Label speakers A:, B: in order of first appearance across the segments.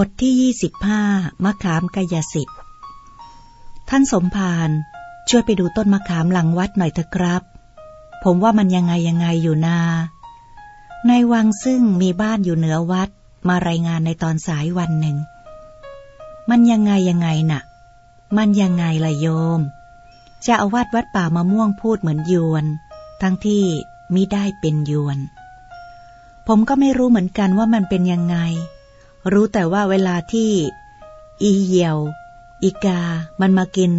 A: บทที่ยี่สิบห้ามะขามกายสิทธิ์ ท่านสมภารช่วยไปดูต้นมะขามหลังวัดหน่อยเถอะครับ ผมว่ามันยังไงยังไงอยู่นา ในวังซึ่งมีบ้านอยู่เหนือวัดมารายงานในตอนสายวันหนึ่ง มันยังไงยังไงนะ่ะ มันยังไงล่ะโยม จะอาวาดวัดป่ามะม่วงพูดเหมือนยวน ทั้งที่มิได้เป็นยวน ผมก็ไม่รู้เหมือนกันว่ามันเป็นยังไง รู้แต่ว่าเวลาที่ อีเหี่ยว อีกา มันมากิน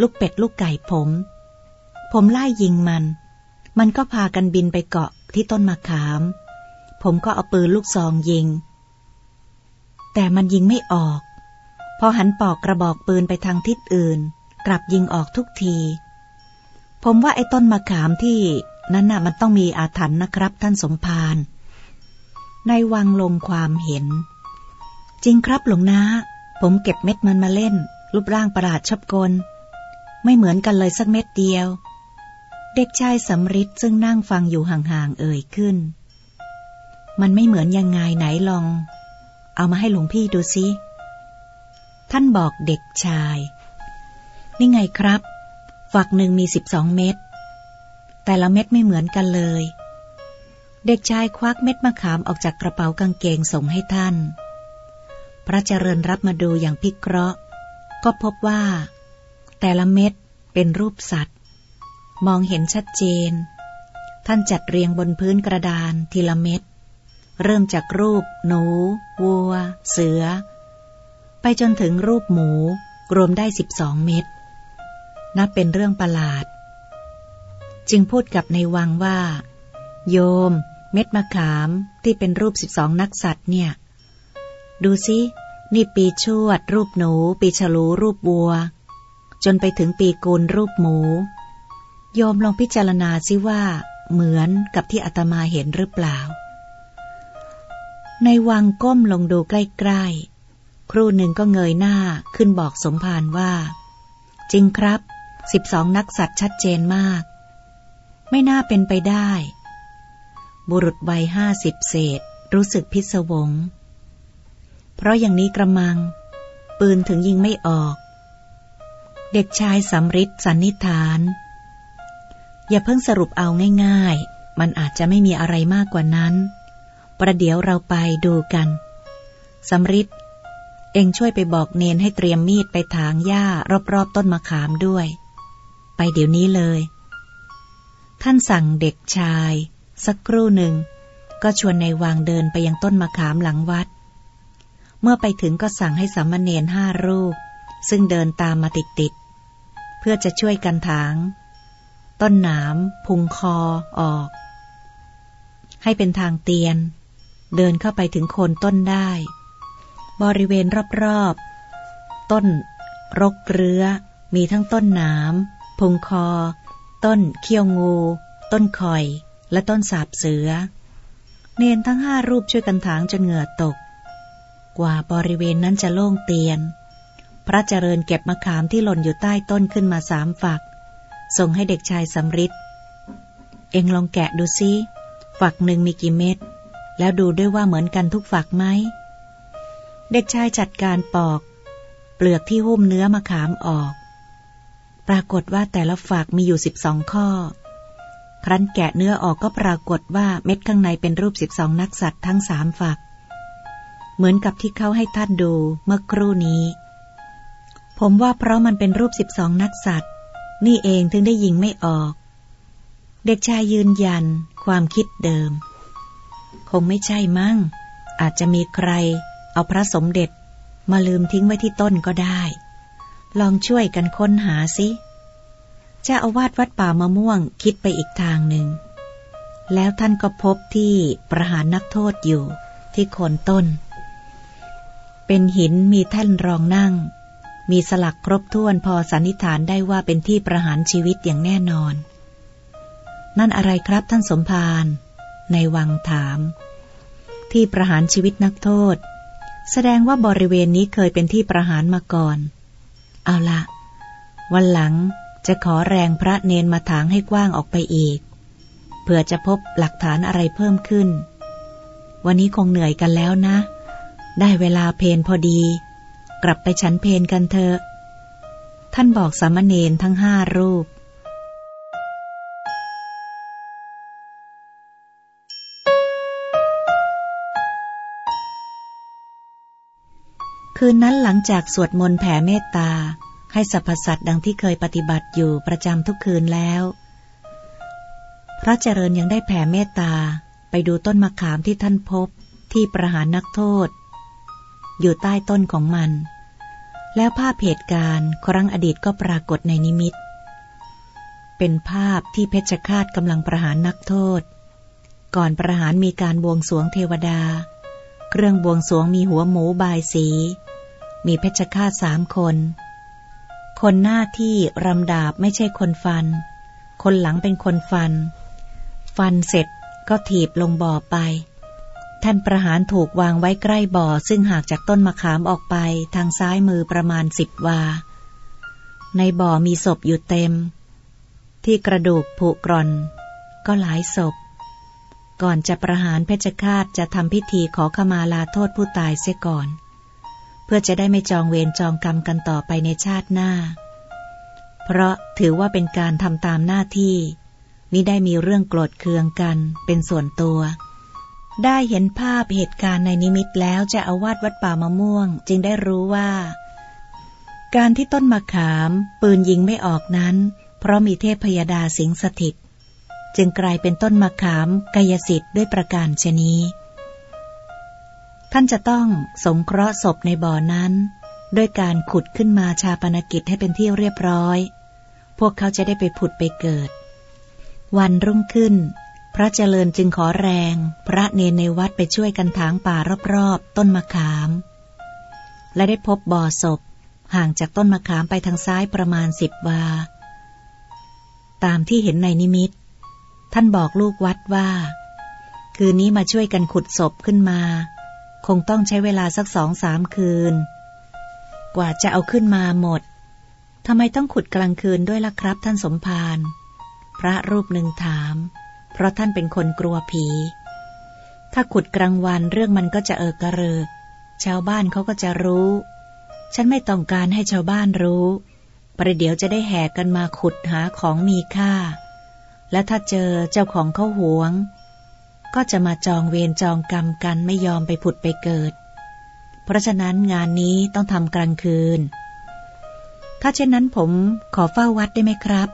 A: ลูกเป็ดลูกไก่ผม ผมไล่ยิงมัน มันก็พากันบินไปเกาะที่ต้นมะขาม ผมก็เอาปืนลูกซองยิง แต่มันยิงไม่ออก พอหันปอกกระบอกปืนไปทางทิศอื่น กลับยิงออกทุกที ผมว่าไอ้ต้นมะขามที่นั้นน่ะมันต้องมีอาถรรพ์นะครับท่านสมภารในวังลงความเห็น จริงครับหลวงนาผมเก็บเม็ดมันมาเล่น รูปร่างประหลาดชอบกล ไม่เหมือนกันเลยสักเม็ดเดียว เด็กชายสำริดซึ่งนั่งฟังอยู่ห่างๆเอ่ยขึ้น มันไม่เหมือนยังไงไหนลอง เอามาให้หลวงพี่ดูสิ ท่านบอกเด็กชาย นี่ไงครับ ฝักหนึ่งมีสิบสองเม็ด แต่ละเม็ดไม่เหมือนกันเลย เด็กชายควักเม็ดมะขามออกจากกระเป๋ากางเกงส่งให้ท่าน พระเจริญรับมาดูอย่างพิเคราะห์ ก็พบว่า แต่ละเม็ดเป็นรูปสัตว์ มองเห็นชัดเจน ท่านจัดเรียงบนพื้นกระดานทีละเม็ดเริ่มจากรูป หนู วัว เสือ ไปจนถึงรูปหมู รวมได้สิบสองเม็ดนับเป็นเรื่องประหลาด จึงพูดกับในวังว่า โยม เม็ดมะขามที่เป็นรูปสิบสองนักสัตว์เนี่ย ดูสินี่ปีชวด รูปหนู ปีฉลูรูปวัว จนไปถึงปีกูลรูปหมู โยมลองพิจารณาซิว่า เหมือนกับที่อาตมาเห็นหรือเปล่า ในวังก้มลงดูใกล้ๆ ครู่หนึ่งก็เงยหน้าขึ้นบอกสมภารว่า จริงครับสิบสองนักสัตว์ชัดเจนมาก ไม่น่าเป็นไปได้ บุรุษวัยห้าสิบเศษรู้สึกพิศวง เพราะอย่างนี้กระมัง ปืนถึงยิงไม่ออก เด็กชายสำริดสันนิษฐาน อย่าเพิ่งสรุปเอาง่าย ๆ มันอาจจะไม่มีอะไรมากกว่านั้น ประเดี๋ยวเราไปดูกันสำริดเองช่วยไปบอกเนนให้เตรียมมีดไปถางหญ้ารอบๆต้นมะขามด้วย ไปเดี๋ยวนี้เลย ท่านสั่งเด็กชาย สักครู่หนึ่ง ก็ชวนในวางเดินไปยังต้นมะขามหลังวัด เมื่อไปถึงก็สั่งให้สามเณรห้ารูป ซึ่งเดินตามมาติดๆเพื่อจะช่วยกันถาง ต้นหนามพุงคอออก ให้เป็นทางเตียน เดินเข้าไปถึงโคนต้นได้ บริเวณรอบๆ ต้น รกเรื้อ มีทั้งต้นหนามพุงคอ ต้นเคี้ยวงู ต้นคอย และต้นสาบเสือ เนนทั้งห้ารูปช่วยกันถางจนเหงื่อตก กว่าบริเวณนั้นจะโล่งเตียน พระเจริญเก็บมะขามที่หล่นอยู่ใต้ต้นขึ้นมาสามฝัก ส่งให้เด็กชายสำริดเองลองแกะดูซิฝักหนึ่งมีกี่เม็ด แล้วดูด้วยว่าเหมือนกันทุกฝักไหม เด็กชายจัดการปอก เปลือกที่หุ้มเนื้อมะขามออก ปรากฏว่าแต่ละฝักมีอยู่สิบสองข้อ ครั้นแกะเนื้อออกก็ปรากฏว่าเม็ดข้างในเป็นรูปสิบสองนักสัตว์ทั้งสามฝัก เหมือนกับที่เขาให้ท่านดูเมื่อครู่นี้ ผมว่าเพราะมันเป็นรูปสิบสองนักสัตว์ นี่เองถึงได้ยิงไม่ออก เด็กชายยืนยันความคิดเดิม คงไม่ใช่มั้ง อาจจะมีใคร เอาพระสมเด็จ มาลืมทิ้งไว้ที่ต้นก็ได้ ลองช่วยกันค้นหาสิเจ้าอาวาสวัดป่ามะม่วงคิดไปอีกทางหนึ่ง แล้วท่านก็พบที่ประหารนักโทษอยู่ที่โคนต้น เป็นหินมีแท่นรองนั่ง มีสลักครบถ้วนพอสันนิษฐานได้ว่าเป็นที่ประหารชีวิตอย่างแน่นอน นั่นอะไรครับท่านสมภารในวังถาม ที่ประหารชีวิตนักโทษ แสดงว่าบริเวณนี้เคยเป็นที่ประหารมาก่อน เอาละวันหลังจะขอแรงพระเนนมาถางให้กว้างออกไปอีกเพื่อจะพบหลักฐานอะไรเพิ่มขึ้น วันนี้คงเหนื่อยกันแล้วนะ ได้เวลาเพนพอดี กลับไปฉันเพนกันเถอะ ท่านบอกสามเณรทั้งห้ารูปคืนนั้นหลังจากสวดมนต์แผ่เมตตา ให้สรรพสัตว์ดังที่เคยปฏิบัติอยู่ประจำทุกคืนแล้ว พระเจริญยังได้แผ่เมตตาไปดูต้นมะขามที่ท่านพบที่ประหารนักโทษ อยู่ใต้ต้นของมัน แล้วภาพเหตุการณ์ครั้งอดีตก็ปรากฏในนิมิต เป็นภาพที่เพชฌฆาตกำลังประหารนักโทษ ก่อนประหารมีการบวงสรวงเทวดา เครื่องบวงสรวงมีหัวหมูบายสี มีเพชฌฆาตสามคน คนหน้าที่รำดาบไม่ใช่คนฟัน คนหลังเป็นคนฟัน ฟันเสร็จก็ถีบลงบ่อไป ท่านประหารถูกวางไว้ใกล้บ่อ ซึ่งห่างจากต้นมะขามออกไปทางซ้ายมือประมาณสิบวา ในบ่อมีศพอยู่เต็ม ที่กระดูกผุกร่อน ก็หลายศพ ก่อนจะประหารเพชฌฆาตจะทำพิธีขอขมาลาโทษผู้ตายเสียก่อน เพื่อจะได้ไม่จองเวรจองกรรมกันต่อไปในชาติหน้า เพราะถือว่าเป็นการทำตามหน้าที่มิได้มีเรื่องโกรธเคืองกันเป็นส่วนตัว ได้เห็นภาพเหตุการณ์ในนิมิตแล้วจะอาวาดวัดป่ามะม่วง จึงได้รู้ว่า การที่ต้นมะขาม ปืนยิงไม่ออกนั้น เพราะมีเทพพยดาสิงสถิต จึงกลายเป็นต้นมะขามกายสิทธิ์ด้วยประการชนี้ ท่านจะต้องสงเคราะห์ศพในบ่อนั้น ด้วยการขุดขึ้นมาชาปนกิจให้เป็นที่เรียบร้อย พวกเขาจะได้ไปผุดไปเกิด วันรุ่งขึ้น พระเจริญจึงขอแรง พระเนในวัดไปช่วยกันถางป่ารอบๆ ต้นมะขาม และได้พบบ่อศพ ห่างจากต้นมะขามไปทางซ้ายประมาณสิบวา ตามที่เห็นในนิมิต ท่านบอกลูกวัดว่า คืนนี้มาช่วยกันขุดศพขึ้นมา คงต้องใช้เวลาสักสองสามคืน กว่าจะเอาขึ้นมาหมดทำไมต้องขุดกลางคืนด้วยล่ะครับท่านสมภารพระรูปหนึ่งถาม เพราะท่านเป็นคนกลัวผี ถ้าขุดกลางวันเรื่องมันก็จะเออกระเริก ชาวบ้านเขาก็จะรู้ ฉันไม่ต้องการให้ชาวบ้านรู้ ประเดี๋ยวจะได้แห่กันมาขุดหาของมีค่า และถ้าเจอเจ้าของเขาหวง ก็จะมาจองเวรจองกรรมกันไม่ยอมไปผุดไปเกิด เพราะฉะนั้นงานนี้ต้องทำกลางคืน ถ้าเช่นนั้นผมขอเฝ้าวัดได้ไหมครับ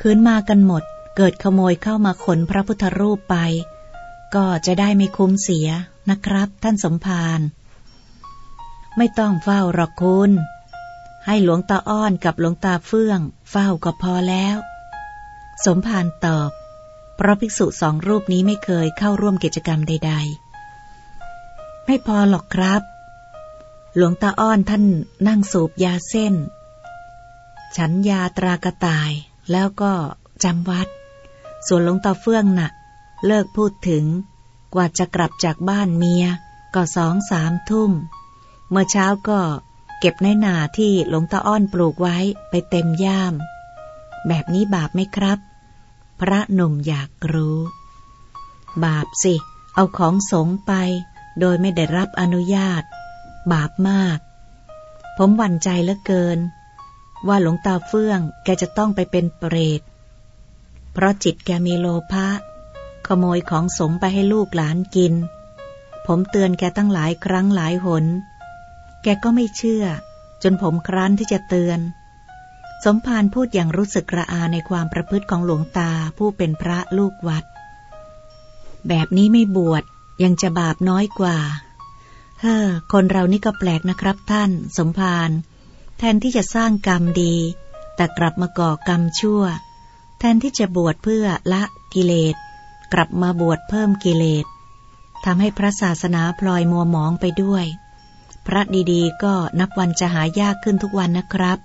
A: คืนมากันหมด เกิดขโมยเข้ามาขนพระพุทธรูปไป ก็จะได้ไม่คุ้มเสียนะครับ ท่านสมภารไม่ต้องเฝ้าหรอกคุณ ให้หลวงตาอ้อนกับหลวงตาเฟื่อง เฝ้าก็พอแล้ว สมภารตอบ เพราะภิกษุสองรูปนี้ไม่เคยเข้าร่วมกิจกรรมใด ๆ ไม่พอหรอกครับ หลวงตาอ้อนท่านนั่งสูบยาเส้น ฉันยาตรากระต่ายแล้วก็จำวัด ส่วนหลวงตาเฟื่องนะ่ะ เลิกพูดถึง กว่าจะกลับจากบ้านเมีย ก็สองสามทุ่ม เมื่อเช้าก็เก็บในนาที่หลวงตาอ้อนปลูกไว้ไปเต็มย่าม แบบนี้บาปไหมครับ พระหนุ่มอยากรู้ บาปสิ เอาของสงไป โดยไม่ได้รับอนุญาต บาปมาก ผมหวั่นใจเหลือเกิน ว่าหลวงตาเฟื่องแกจะต้องไปเป็นเปรต เพราะจิตแกมีโลภะขโมยของสงไปให้ลูกหลานกิน ผมเตือนแกตั้งหลายครั้งหลายหน แกก็ไม่เชื่อ จนผมครั้นที่จะเตือน สมภารพูดอย่างรู้สึกระอาในความประพฤติของหลวงตาผู้เป็นพระลูกวัด แบบนี้ไม่บวชยังจะบาปน้อยกว่า เฮ้อ คนเรานี่ก็แปลกนะครับท่าน สมภารแทนที่จะสร้างกรรมดี แต่กลับมาก่อกรรมชั่ว แทนที่จะบวชเพื่อละกิเลส กลับมาบวชเพิ่มกิเลสทำให้พระศาสนาพลอยมัวหมองไปด้วย พระดีๆ ก็นับวันจะหายากขึ้นทุกวันนะครับ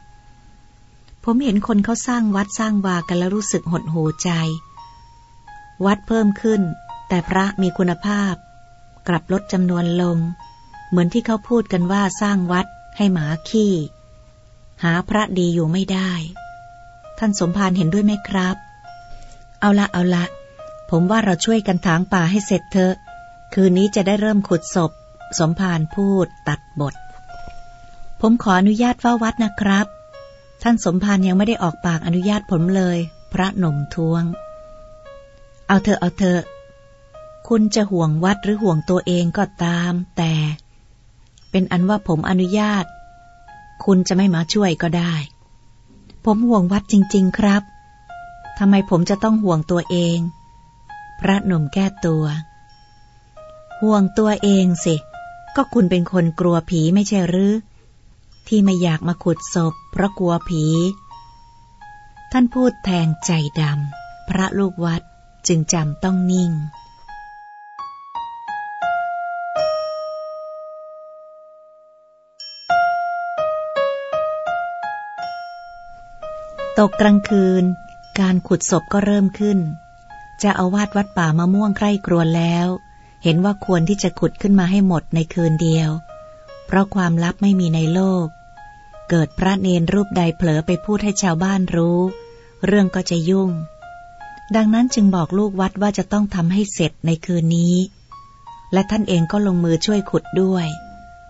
A: ผมเห็นคนเขาสร้างวัดสร้างวากันแล้วรู้สึกหดหูใจ วัดเพิ่มขึ้น แต่พระมีคุณภาพ กลับลดจำนวนลง เหมือนที่เขาพูดกันว่าสร้างวัดให้หมาขี้ หาพระดีอยู่ไม่ได้ ท่านสมภารเห็นด้วยไหมครับ เอาละเอาละ ผมว่าเราช่วยกันถางป่าให้เสร็จเถอะ คืนนี้จะได้เริ่มขุดศพ สมภารพูดตัดบท ผมขออนุญาตเฝ้าวัดนะครับ ท่านสมภารยังไม่ได้ออกปากอนุญาตผมเลย พระหนุ่มทวง เอาเถอะเอาเถอะ คุณจะห่วงวัดหรือห่วงตัวเองก็ตาม แต่ เป็นอันว่าผมอนุญาต คุณจะไม่มาช่วยก็ได้ ผมห่วงวัดจริง ๆ ครับ ทำไมผมจะต้องห่วงตัวเอง พระหนุ่มแก้ตัว ห่วงตัวเองสิ ก็คุณเป็นคนกลัวผีไม่ใช่หรือ ที่ไม่อยากมาขุดศพเพราะกลัวผี ท่านพูดแทงใจดำ พระลูกวัดจึงจำต้องนิ่ง ตกกลางคืน การขุดศพก็เริ่มขึ้น จะเอาวาดวัดป่ามะม่วงใกล้กรวนแล้ว เห็นว่าควรที่จะขุดขึ้นมาให้หมดในคืนเดียว เพราะความลับไม่มีในโลก เกิดพระเนนรูปใดเผลอไปพูดให้ชาวบ้านรู้ เรื่องก็จะยุ่ง ดังนั้นจึงบอกลูกวัดว่าจะต้องทำให้เสร็จในคืนนี้ และท่านเองก็ลงมือช่วยขุดด้วย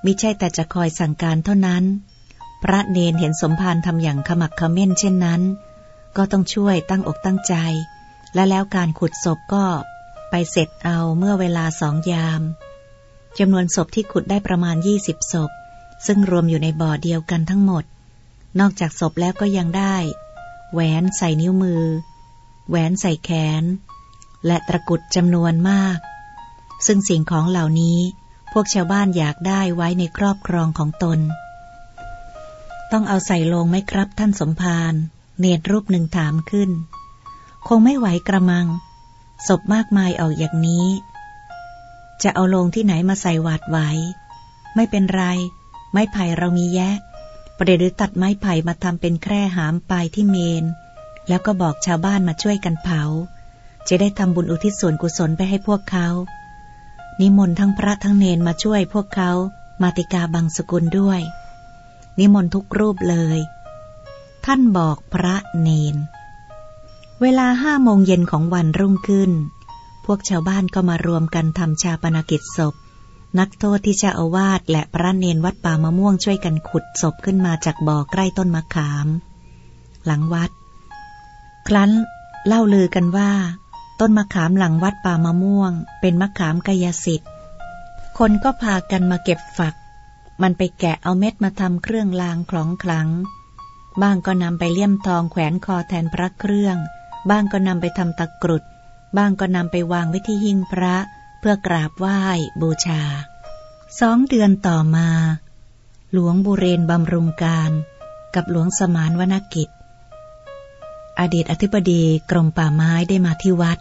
A: มิใช่แต่จะคอยสั่งการเท่านั้น พระเนนเห็นสมภารทำอย่างขมักเขม้นเช่นนั้น ก็ต้องช่วยตั้งอกตั้งใจ และแล้วการขุดศพก็ไปเสร็จเอาเมื่อเวลาสองยามจำนวนศพที่ขุดได้ประมาณยี่สิบศพ ซึ่งรวมอยู่ในบ่อเดียวกันทั้งหมด นอกจากศพแล้วก็ยังได้ แหวนใส่นิ้วมือ แหวนใส่แขน และตะกุดจำนวนมาก ซึ่งสิ่งของเหล่านี้พวกชาวบ้านอยากได้ไว้ในครอบครองของตน ต้องเอาใส่ลงไหมครับท่านสมภาร เนตรรูปหนึ่งถามขึ้น คงไม่ไหวกระมัง ศพมากมายออกอย่างนี้ จะเอาลงที่ไหนมาใส่หวาดไว้ ไม่เป็นไร ไม้ไผ่เรามีแยะ ประเดี๋ยวตัดไม้ไผ่มาทำเป็นแคร่หามปลายที่เมน แล้วก็บอกชาวบ้านมาช่วยกันเผา จะได้ทำบุญอุทิศส่วนกุศลไปให้พวกเขา นิมนต์ทั้งพระทั้งเนนมาช่วยพวกเขา มาติกาบังสกุลด้วย นิมนต์ทุกรูปเลย ท่านบอกพระเนน เวลาห้าโมงเย็นของวันรุ่งขึ้น พวกชาวบ้านก็มารวมกันทำชาปนกิจศพ นักโทษที่เจ้าอาวาสและพระเนนวัดป่ามะม่วงช่วยกันขุดศพขึ้นมาจากบ่อใกล้ต้นมะขาม หลังวัด ครั้นเล่าลือกันว่า ต้นมะขามหลังวัดป่ามะม่วง เป็นมะขามกายสิทธิ์คนก็พากันมาเก็บฝัก มันไปแกะเอาเม็ดมาทำเครื่องรางคล้องคลัง บ้างก็นำไปเลี่ยมทองแขวนคอแทนพระเครื่อง บ้างก็นำไปทำตะกรุด บ้างก็นำไปวางไว้ที่หิ้งพระเพื่อกราบไหว้บูชา สองเดือนต่อมา หลวงบุเรนบำรุงการ กับหลวงสมานวนกิจ อดีตอธิบดีกรมป่าไม้ได้มาที่วัด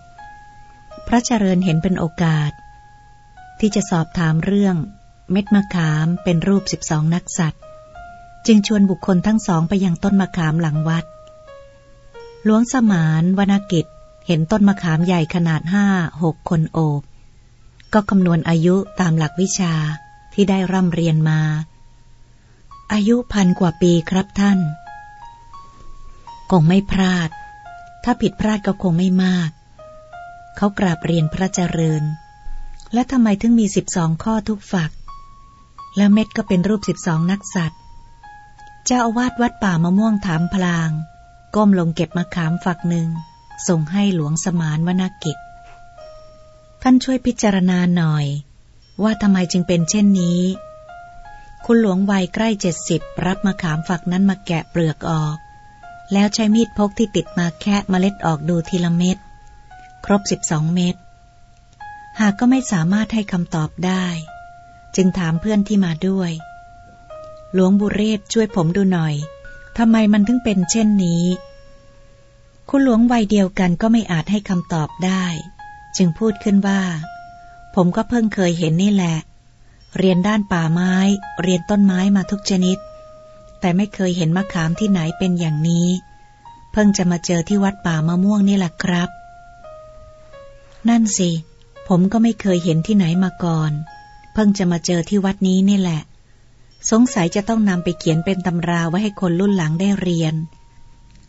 A: พระเจริญเห็นเป็นโอกาส ที่จะสอบถามเรื่อง เม็ดมะขามเป็นรูปสิบสองนักสัตว์ จึงชวนบุคคลทั้งสองไปยังต้นมะขามหลังวัด หลวงสมานวนากิจเห็นต้นมะขามใหญ่ขนาดห้าหกคนโอบ ก็คำนวณอายุตามหลักวิชาที่ได้ร่ำเรียนมา อายุพันกว่าปีครับท่าน คงไม่พลาด ถ้าผิดพลาดก็คงไม่มาก เขากราบเรียนพระเจริญ และทำไมถึงมีสิบสองข้อทุกฝัก แล้วเม็ดก็เป็นรูปสิบสองนักสัตว์ เจ้าอาวาสวัดป่ามะม่วงถามพลาง ก้มลงเก็บมะขามฝักหนึ่ง ส่งให้หลวงสมานวนากิจ ท่านช่วยพิจารณาหน่อย ว่าทำไมจึงเป็นเช่นนี้ คุณหลวงวัยใกล้เจ็ดสิบรับมะขามฝักนั้นมาแกะเปลือกออก แล้วใช้มีดพกที่ติดมาแคะเมล็ดออกดูทีละเม็ด ครบสิบสองเม็ด หากก็ไม่สามารถให้คำตอบได้ จึงถามเพื่อนที่มาด้วย หลวงบุเรศช่วยผมดูหน่อยทำไมมันถึงเป็นเช่นนี้ คุณหลวงวัยเดียวกันก็ไม่อาจให้คำตอบได้ จึงพูดขึ้นว่า ผมก็เพิ่งเคยเห็นนี่แหละ เรียนด้านป่าไม้ เรียนต้นไม้มาทุกชนิด แต่ไม่เคยเห็นมะขามที่ไหนเป็นอย่างนี้ เพิ่งจะมาเจอที่วัดป่ามะม่วงนี่แหละครับ นั่นสิ ผมก็ไม่เคยเห็นที่ไหนมาก่อน เพิ่งจะมาเจอที่วัดนี้นี่แหละ สงสัยจะต้องนำไปเขียนเป็นตำราไว้ให้คนรุ่นหลังได้เรียน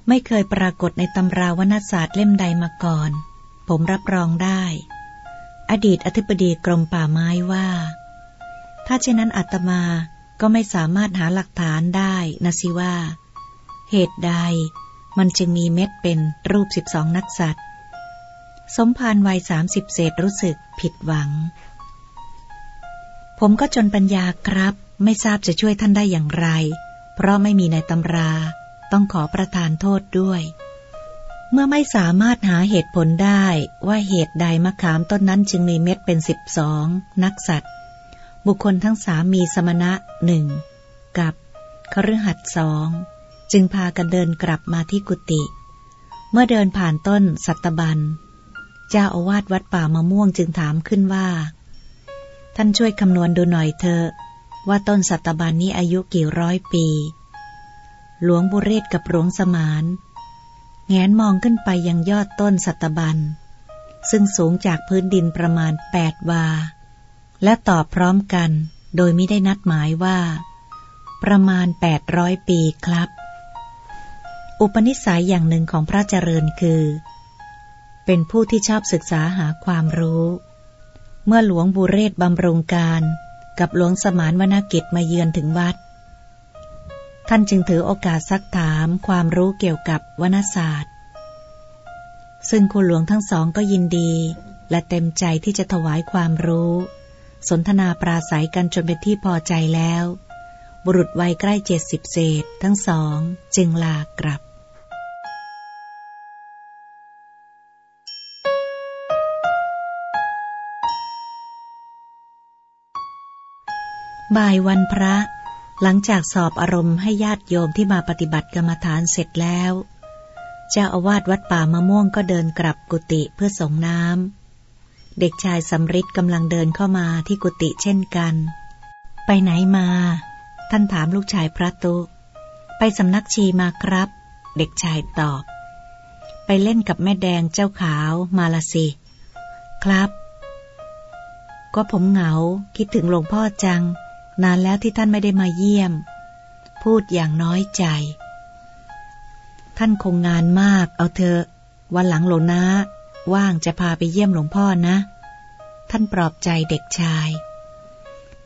A: ไม่เคยปรากฏในตำราวรรณศาสตร์เล่มใดมาก่อน ผมรับรองได้ อดีตอธิบดีกรมป่าไม้ว่า ถ้าเช่นนั้นอาตมาก็ไม่สามารถหาหลักฐานได้นะสิว่า เหตุใดมันจึงมีเม็ดเป็นรูปสิบสองนักสัตว์ สมภารวัยสามสิบเศษรู้สึกผิดหวัง ผมก็จนปัญญาครับ ไม่ทราบจะช่วยท่านได้อย่างไร เพราะไม่มีในตำรา ต้องขอประทานโทษด้วย เมื่อไม่สามารถหาเหตุผลได้ว่าเหตุใดมะขามต้นนั้นจึงมีเม็ดเป็นสิบสองนักสัตว์ บุคคลทั้งสามมีสมณะหนึ่งกับคฤหัสสองจึงพากันเดินกลับมาที่กุฏิเมื่อเดินผ่านต้นสัตบัน เจ้าอาวาสวัดป่ามะม่วงจึงถามขึ้นว่า ท่านช่วยคำนวณดูหน่อยเถอะว่าต้นสัตบันนี้อายุกี่ร้อยปี หลวงบุเรศกับหลวงสมาน แงนมองขึ้นไปยังยอดต้นสัตบัน ซึ่งสูงจากพื้นดินประมาณแปดวา และตอบพร้อมกันโดยไม่ได้นัดหมายว่า ประมาณแปดร้อยปีครับ อุปนิสัยอย่างหนึ่งของพระเจริญคือ เป็นผู้ที่ชอบศึกษาหาความรู้ เมื่อหลวงบุเรศบำรุงการกับหลวงสมานวนากิจมาเยือนถึงวัด ท่านจึงถือโอกาสซักถามความรู้เกี่ยวกับวนศาสตร์ ซึ่งคุณหลวงทั้งสองก็ยินดี และเต็มใจที่จะถวายความรู้ สนทนาปราศัยกันจนเป็นที่พอใจแล้ว บุรุษวัยใกล้เจ็ดสิบเศษทั้งสองจึงลากลับ บ่ายวันพระ หลังจากสอบอารมณ์ให้ญาติโยมที่มาปฏิบัติกรรมฐานเสร็จแล้ว เจ้าอาวาสวัดป่ามะม่วงก็เดินกลับกุฏิเพื่อส่งน้ำ เด็กชายสำริดกำลังเดินเข้ามาที่กุฏิเช่นกัน ไปไหนมา ท่านถามลูกชายพระตุ ไปสำนักชีมาครับ เด็กชายตอบ ไปเล่นกับแม่แดงเจ้าขาวมาละสิ ครับ ก็ผมเหงาคิดถึงหลวงพ่อจัง นานแล้วที่ท่านไม่ได้มาเยี่ยม พูดอย่างน้อยใจ ท่านคงงานมาก เอาเถอะ วันหลังหลวงนะว่างจะพาไปเยี่ยมหลวงพ่อนะ ท่านปลอบใจเด็กชาย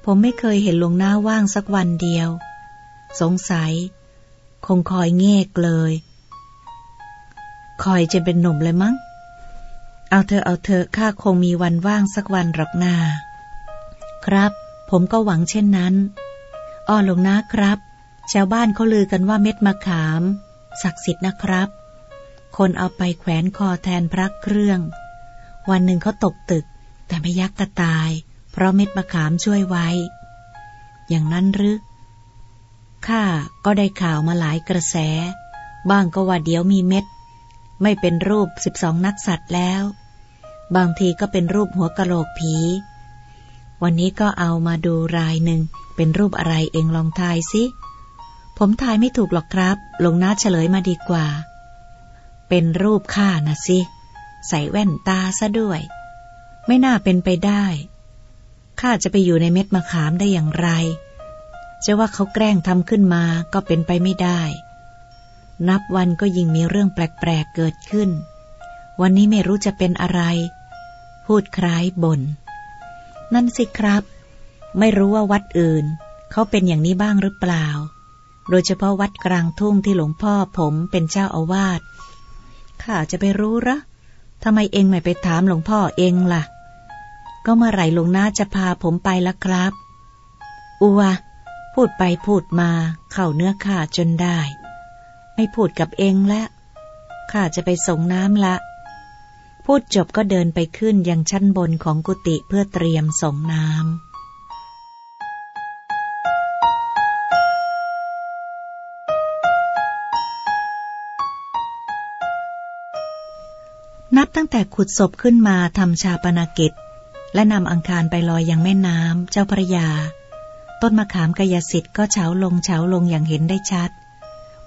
A: ผมไม่เคยเห็นหลวงน้าว่างสักวันเดียว สงสัย คงคอยเงกเลย คอยจะเป็นหนุ่มเลยมั้ง เอาเธอเอาเธอข้าคงมีวันว่างสักวันหรอกนาครับ ผมก็หวังเช่นนั้น อ้อหลวงนะครับ ชาวบ้านเขาลือกันว่าเม็ดมะขาม ศักดิ์สิทธิ์นะครับ คนเอาไปแขวนคอแทนพระเครื่อง วันหนึ่งเขาตกตึก แต่ไม่ยักกระตาย เพราะเม็ดมะขามช่วยไว้ อย่างนั้นหรือข้าก็ได้ข่าวมาหลายกระแส บ้างก็ว่าเดี๋ยวมีเม็ด ไม่เป็นรูปสิบสองนักสัตว์แล้ว บางทีก็เป็นรูปหัวกะโหลกผี วันนี้ก็เอามาดูรายหนึ่ง เป็นรูปอะไรเองลองทายสิ ผมทายไม่ถูกหรอกครับ ลงน้าเฉลยมาดีกว่า เป็นรูปข้านะสิ ใส่แว่นตาซะด้วย ไม่น่าเป็นไปได้ข้าจะไปอยู่ในเม็ดมะขามได้อย่างไร จะว่าเขาแกล้งทำขึ้นมาก็เป็นไปไม่ได้ นับวันก็ยิ่งมีเรื่องแปลกๆเกิดขึ้น วันนี้ไม่รู้จะเป็นอะไร พูดคล้ายบน่น นั่นสิครับ ไม่รู้ว่าวัดอื่น เขาเป็นอย่างนี้บ้างหรือเปล่า โดยเฉพาะวัดกลางทุ่งที่หลวงพ่อผมเป็นเจ้าอาวาสข้าจะไปรู้ละทำไมเองไม่ไปถามหลวงพ่อเองละ่ะ ก็เมื่อไหร่หลวงน้าจะพาผมไปละครับ อัว พูดไปพูดมา เข้าเนื้อข้าจนได้ ไม่พูดกับเองแล้วข้าจะไปส่งน้ำละ พูดจบก็เดินไปขึ้นยังชั้นบนของกุฏิเพื่อเตรียมส่งน้ำนับตั้งแต่ขุดศพขึ้นมาทำชาปนากิจ และนำอังคารไปลอยยังแม่น้ำเจ้าพระยา ต้นมะขามกายสิทธิ์ก็เฉาลงเฉาลงอย่างเห็นได้ชัด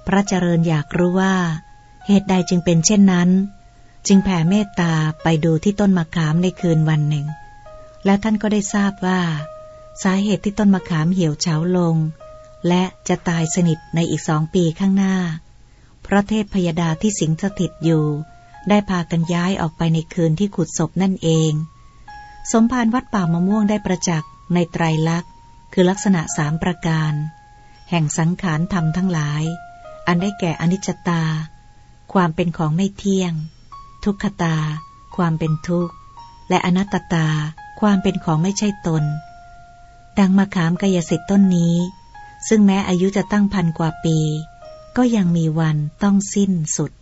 A: พระเจริญอยากรู้ว่า เหตุใดจึงเป็นเช่นนั้น จึงแผ่เมตตาไปดูที่ต้นมะขามในคืนวันหนึ่ง และท่านก็ได้ทราบว่า สาเหตุที่ต้นมะขามเหี่ยวเฉาลง และจะตายสนิทในอีกสองปีข้างหน้า เพราะเทพพยดาที่สิงสถิตอยู่ ได้พากันย้ายออกไปในคืนที่ขุดศพนั่นเอง สมภารวัดป่ามะม่วงได้ประจักษ์ในไตรลักษณ์ คือลักษณะสามประการ แห่งสังขารธรรมทั้งหลาย อันได้แก่อนิจจตา ความเป็นของไม่เที่ยง ทุกขตา ความเป็นทุกข์ และอนัตตา ความเป็นของไม่ใช่ตน ดังมะขามกายสิทธิ์ต้นนี้ ซึ่งแม้อายุจะตั้งพันกว่าปี ก็ยังมีวันต้องสิ้นสุด